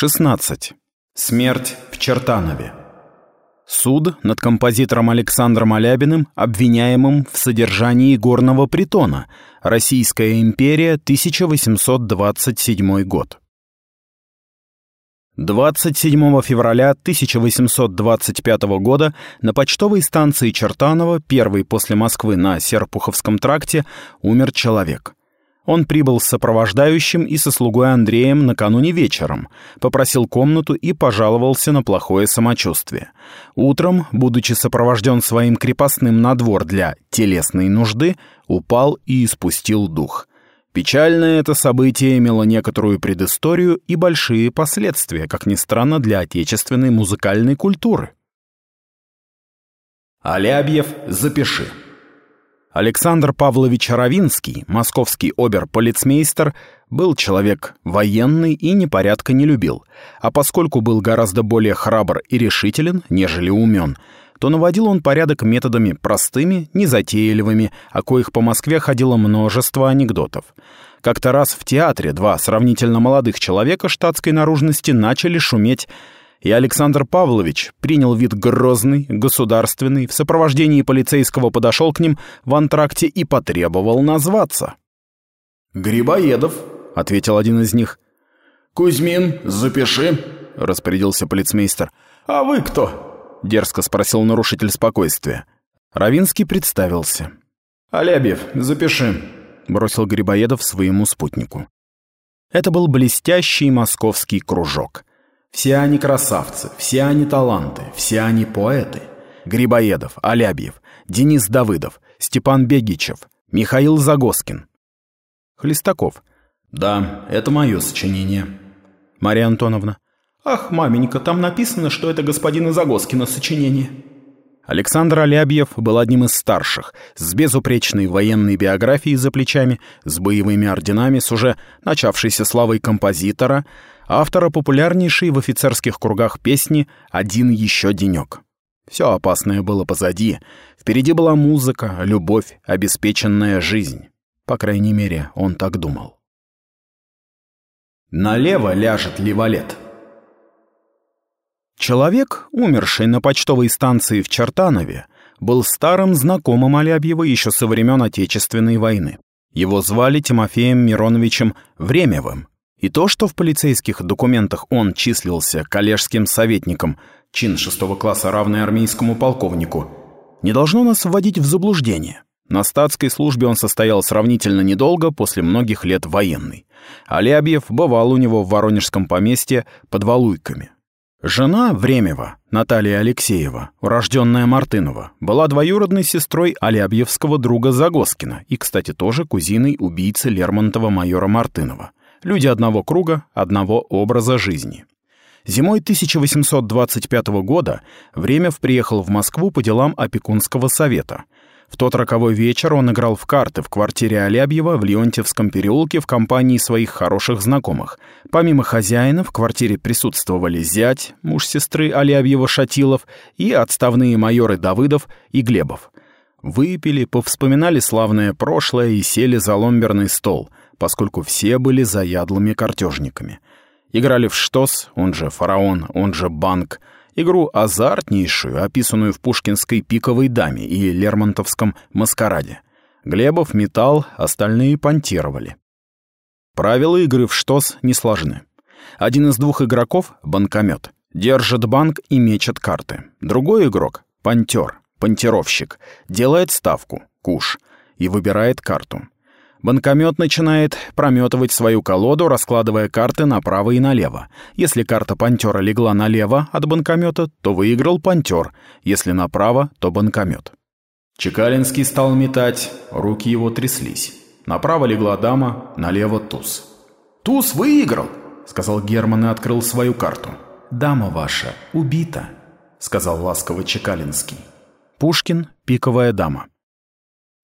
16. Смерть в Чертанове. Суд над композитором Александром Алябиным, обвиняемым в содержании горного притона. Российская империя, 1827 год. 27 февраля 1825 года на почтовой станции Чертаново, первой после Москвы на Серпуховском тракте, умер человек. Он прибыл с сопровождающим и со слугой Андреем накануне вечером, попросил комнату и пожаловался на плохое самочувствие. Утром, будучи сопровожден своим крепостным на двор для телесной нужды, упал и испустил дух. Печальное это событие имело некоторую предысторию и большие последствия, как ни странно, для отечественной музыкальной культуры. Алябьев, запиши. Александр Павлович Равинский, московский обер-полицмейстер, был человек военный и непорядка не любил, а поскольку был гораздо более храбр и решителен, нежели умен, то наводил он порядок методами простыми, незатейливыми, о коих по Москве ходило множество анекдотов. Как-то раз в театре два сравнительно молодых человека штатской наружности начали шуметь и Александр Павлович принял вид грозный, государственный, в сопровождении полицейского подошел к ним в антракте и потребовал назваться. «Грибоедов», — ответил один из них. «Кузьмин, запиши», — распорядился полицмейстер. «А вы кто?» — дерзко спросил нарушитель спокойствия. Равинский представился. «Алябьев, запиши», — бросил Грибоедов своему спутнику. Это был блестящий московский кружок — все они красавцы, все они таланты, все они поэты. Грибоедов, Алябьев, Денис Давыдов, Степан Бегичев, Михаил Загоскин. Хлестаков. Да, это мое сочинение. Мария Антоновна. Ах, маменька, там написано, что это господина Загоскина сочинение. Александр Алябьев был одним из старших, с безупречной военной биографией за плечами, с боевыми орденами, с уже начавшейся славой композитора, автора популярнейшей в офицерских кругах песни «Один еще денек». Все опасное было позади. Впереди была музыка, любовь, обеспеченная жизнь. По крайней мере, он так думал. Налево ляжет ливалет. Человек, умерший на почтовой станции в Чертанове, был старым знакомым Алябьева еще со времен Отечественной войны. Его звали Тимофеем Мироновичем Времевым, и то, что в полицейских документах он числился коллежским советником, чин шестого класса равный армейскому полковнику, не должно нас вводить в заблуждение. На статской службе он состоял сравнительно недолго после многих лет военной. Алябьев бывал у него в Воронежском поместье под Валуйками. Жена Времева, Наталья Алексеева, урожденная Мартынова, была двоюродной сестрой Алябьевского друга Загоскина и, кстати, тоже кузиной убийцы Лермонтова майора Мартынова люди одного круга, одного образа жизни. Зимой 1825 года Времев приехал в Москву по делам опекунского совета. В тот роковой вечер он играл в карты в квартире Алябьева в Леонтьевском переулке в компании своих хороших знакомых. Помимо хозяина в квартире присутствовали зять, муж сестры Алябьева Шатилов и отставные майоры Давыдов и Глебов. Выпили, повспоминали славное прошлое и сели за ломберный стол — поскольку все были заядлыми картежниками. Играли в штос, он же фараон, он же банк, игру азартнейшую, описанную в пушкинской «Пиковой даме» и Лермонтовском «Маскараде». Глебов металл, остальные понтировали. Правила игры в штос не сложны. Один из двух игроков — банкомет. Держит банк и мечет карты. Другой игрок — понтер, понтировщик, делает ставку, куш, и выбирает карту. Банкомет начинает прометывать свою колоду, раскладывая карты направо и налево. Если карта пантера легла налево от банкомета, то выиграл пантер, если направо, то банкомет. Чекалинский стал метать, руки его тряслись. Направо легла дама, налево туз. «Туз выиграл!» — сказал Герман и открыл свою карту. «Дама ваша убита», — сказал ласково Чекалинский. Пушкин — пиковая дама.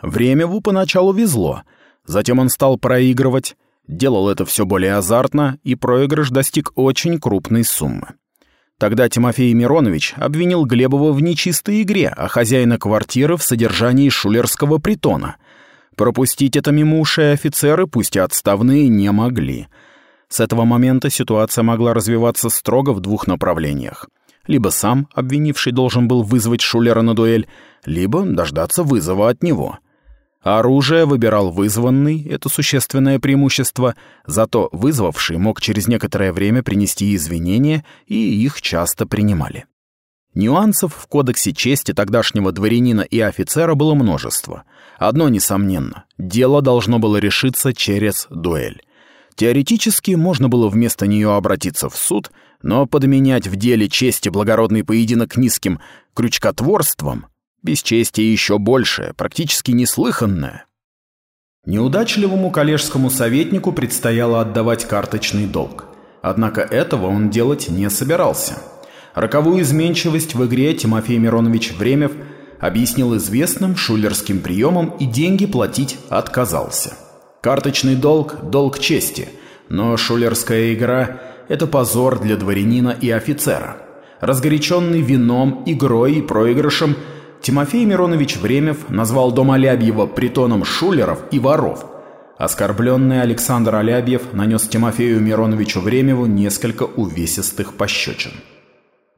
Времеву поначалу везло — Затем он стал проигрывать, делал это все более азартно, и проигрыш достиг очень крупной суммы. Тогда Тимофей Миронович обвинил Глебова в нечистой игре, а хозяина квартиры в содержании шулерского притона. Пропустить это мимо ушей офицеры, пусть и отставные, не могли. С этого момента ситуация могла развиваться строго в двух направлениях. Либо сам обвинивший должен был вызвать Шулера на дуэль, либо дождаться вызова от него. Оружие выбирал вызванный, это существенное преимущество, зато вызвавший мог через некоторое время принести извинения, и их часто принимали. Нюансов в кодексе чести тогдашнего дворянина и офицера было множество. Одно несомненно, дело должно было решиться через дуэль. Теоретически можно было вместо нее обратиться в суд, но подменять в деле чести благородный поединок низким крючкотворством — бесчестие еще большее, практически неслыханное. Неудачливому коллежскому советнику предстояло отдавать карточный долг. Однако этого он делать не собирался. Роковую изменчивость в игре Тимофей Миронович Времев объяснил известным шулерским приемом и деньги платить отказался. Карточный долг – долг чести, но шулерская игра – это позор для дворянина и офицера. Разгоряченный вином, игрой и проигрышем, Тимофей Миронович Времев назвал дом Алябьева притоном шулеров и воров. Оскорбленный Александр Алябьев нанес Тимофею Мироновичу Времеву несколько увесистых пощечин.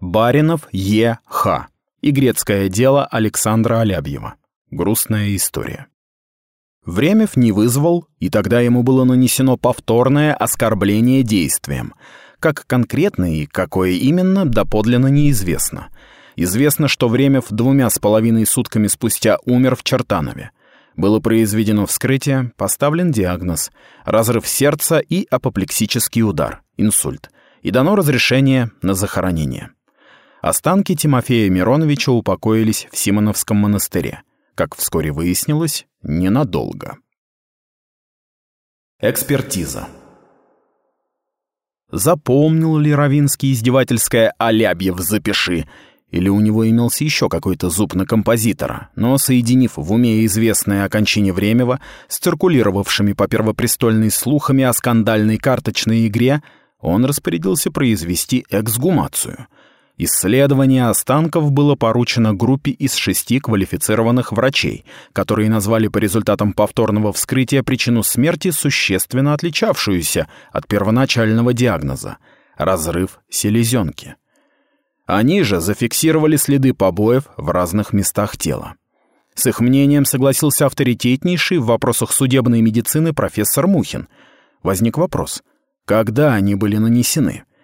Баринов Е. Х. И грецкое дело Александра Алябьева. Грустная история. Времев не вызвал, и тогда ему было нанесено повторное оскорбление действием. Как конкретно и какое именно, доподлинно неизвестно. Известно, что Времев двумя с половиной сутками спустя умер в Чертанове. Было произведено вскрытие, поставлен диагноз – разрыв сердца и апоплексический удар, инсульт, и дано разрешение на захоронение. Останки Тимофея Мироновича упокоились в Симоновском монастыре – как вскоре выяснилось, ненадолго. Экспертиза. Запомнил ли Равинский издевательское «Алябьев, запиши», или у него имелся еще какой-то зуб на композитора, но, соединив в уме известное о кончине Времева с циркулировавшими по первопрестольной слухами о скандальной карточной игре, он распорядился произвести эксгумацию — Исследование останков было поручено группе из шести квалифицированных врачей, которые назвали по результатам повторного вскрытия причину смерти, существенно отличавшуюся от первоначального диагноза – разрыв селезенки. Они же зафиксировали следы побоев в разных местах тела. С их мнением согласился авторитетнейший в вопросах судебной медицины профессор Мухин. Возник вопрос – когда они были нанесены –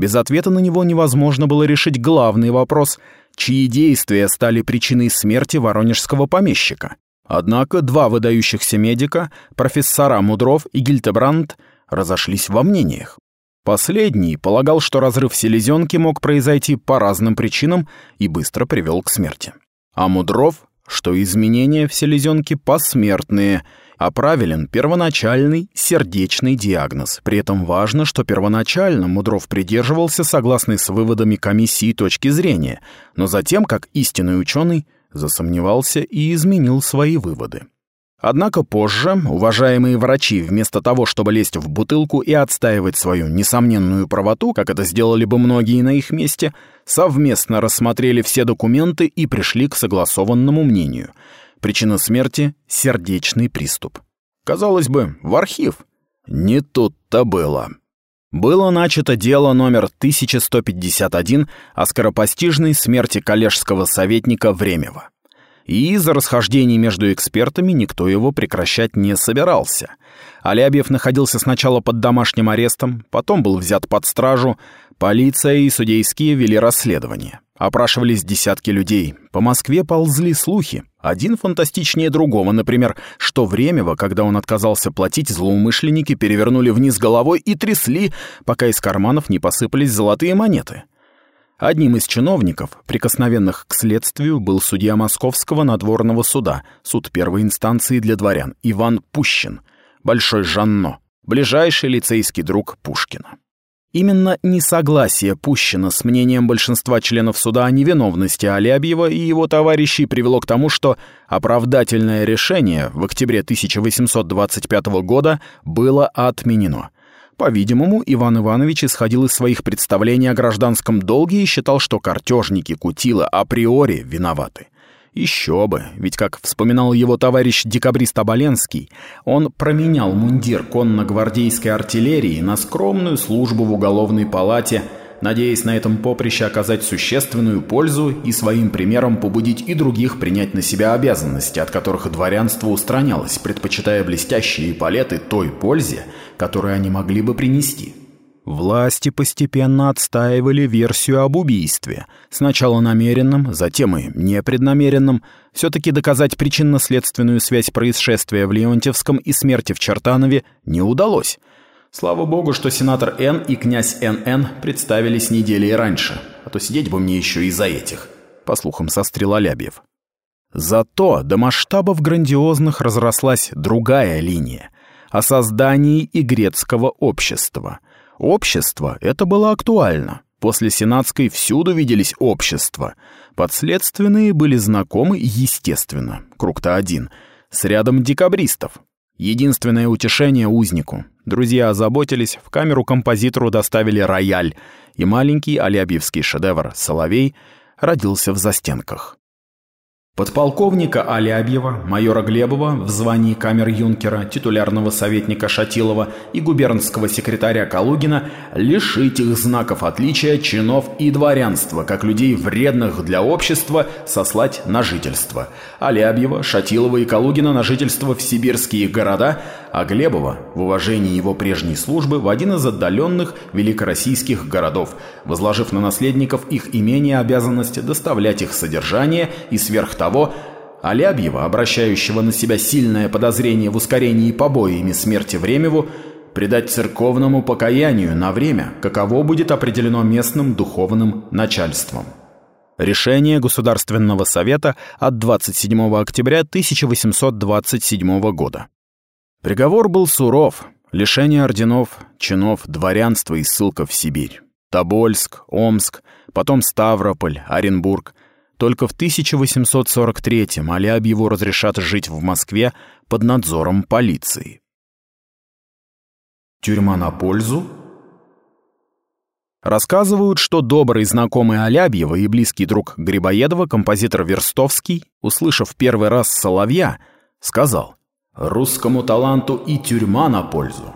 без ответа на него невозможно было решить главный вопрос, чьи действия стали причиной смерти воронежского помещика. Однако два выдающихся медика, профессора Мудров и Гильтебранд, разошлись во мнениях. Последний полагал, что разрыв селезенки мог произойти по разным причинам и быстро привел к смерти. А Мудров, что изменения в селезенке посмертные – а правилен первоначальный сердечный диагноз. При этом важно, что первоначально Мудров придерживался согласной с выводами комиссии точки зрения, но затем, как истинный ученый, засомневался и изменил свои выводы. Однако позже уважаемые врачи, вместо того, чтобы лезть в бутылку и отстаивать свою несомненную правоту, как это сделали бы многие на их месте, совместно рассмотрели все документы и пришли к согласованному мнению — Причина смерти — сердечный приступ. Казалось бы, в архив. Не тут-то было. Было начато дело номер 1151 о скоропостижной смерти коллежского советника Времева. И из-за расхождений между экспертами никто его прекращать не собирался. Алябьев находился сначала под домашним арестом, потом был взят под стражу, полиция и судейские вели расследование. Опрашивались десятки людей. По Москве ползли слухи. Один фантастичнее другого. Например, что Времева, когда он отказался платить, злоумышленники перевернули вниз головой и трясли, пока из карманов не посыпались золотые монеты. Одним из чиновников, прикосновенных к следствию, был судья Московского надворного суда, суд первой инстанции для дворян, Иван Пущин, Большой Жанно, ближайший лицейский друг Пушкина. Именно несогласие Пущина с мнением большинства членов суда о невиновности Алябьева и его товарищей привело к тому, что оправдательное решение в октябре 1825 года было отменено. По-видимому, Иван Иванович исходил из своих представлений о гражданском долге и считал, что картежники Кутила априори виноваты. Еще бы, ведь, как вспоминал его товарищ декабрист Оболенский, он променял мундир конно-гвардейской артиллерии на скромную службу в уголовной палате, надеясь на этом поприще оказать существенную пользу и своим примером побудить и других принять на себя обязанности, от которых дворянство устранялось, предпочитая блестящие палеты той пользе, которую они могли бы принести. Власти постепенно отстаивали версию об убийстве. Сначала намеренном, затем и непреднамеренном. Все-таки доказать причинно-следственную связь происшествия в Леонтьевском и смерти в Чертанове не удалось. Слава богу, что сенатор Н и князь НН представились недели раньше, а то сидеть бы мне еще и за этих, по слухам сострил Алябьев. Зато до масштабов грандиозных разрослась другая линия — о создании игрецкого общества — Общество — это было актуально. После Сенатской всюду виделись общества. Подследственные были знакомы, естественно, круг-то один, с рядом декабристов. Единственное утешение узнику. Друзья озаботились, в камеру композитору доставили рояль, и маленький алябьевский шедевр «Соловей» родился в застенках. Подполковника Алябьева, майора Глебова в звании камер-юнкера, титулярного советника Шатилова и губернского секретаря Калугина лишить их знаков отличия, чинов и дворянства, как людей вредных для общества, сослать на жительство. Алябьева, Шатилова и Калугина на жительство в сибирские города, а Глебова в уважении его прежней службы в один из отдаленных великороссийских городов, возложив на наследников их имение обязанность доставлять их содержание и сверх того Алябьева, обращающего на себя сильное подозрение в ускорении побоями смерти Времеву, предать церковному покаянию на время, каково будет определено местным духовным начальством. Решение Государственного совета от 27 октября 1827 года. Приговор был суров. Лишение орденов, чинов, дворянства и ссылка в Сибирь. Тобольск, Омск, потом Ставрополь, Оренбург. Только в 1843-м Алябьеву разрешат жить в Москве под надзором полиции. Тюрьма на пользу? Рассказывают, что добрый знакомый Алябьева и близкий друг Грибоедова, композитор Верстовский, услышав первый раз «Соловья», сказал Русскому таланту и тюрьма на пользу.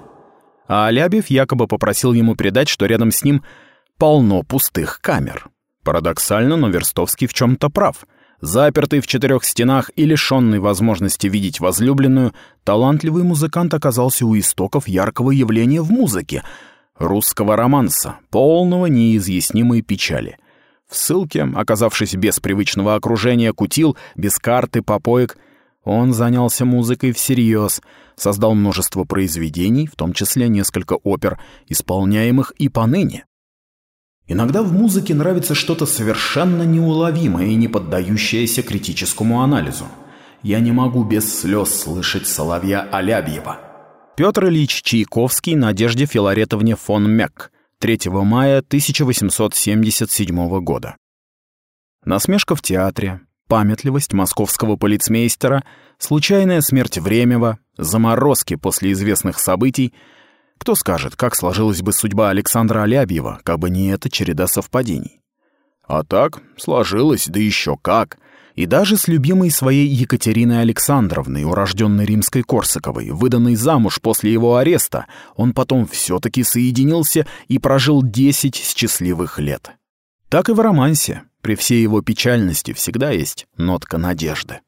А Алябьев якобы попросил ему передать, что рядом с ним полно пустых камер. Парадоксально, но Верстовский в чем-то прав. Запертый в четырех стенах и лишенный возможности видеть возлюбленную, талантливый музыкант оказался у истоков яркого явления в музыке — русского романса, полного неизъяснимой печали. В ссылке, оказавшись без привычного окружения, кутил, без карты, попоек — он занялся музыкой всерьез, создал множество произведений, в том числе несколько опер, исполняемых и поныне. Иногда в музыке нравится что-то совершенно неуловимое и не поддающееся критическому анализу. Я не могу без слез слышать соловья Алябьева. Петр Ильич Чайковский Надежде Филаретовне фон Мек. 3 мая 1877 года. Насмешка в театре, памятливость московского полицмейстера, случайная смерть Времева, заморозки после известных событий. Кто скажет, как сложилась бы судьба Александра Алябьева, как бы не эта череда совпадений? А так, сложилось, да еще как. И даже с любимой своей Екатериной Александровной, урожденной римской Корсаковой, выданной замуж после его ареста, он потом все-таки соединился и прожил десять счастливых лет. Так и в романсе. При всей его печальности всегда есть нотка надежды.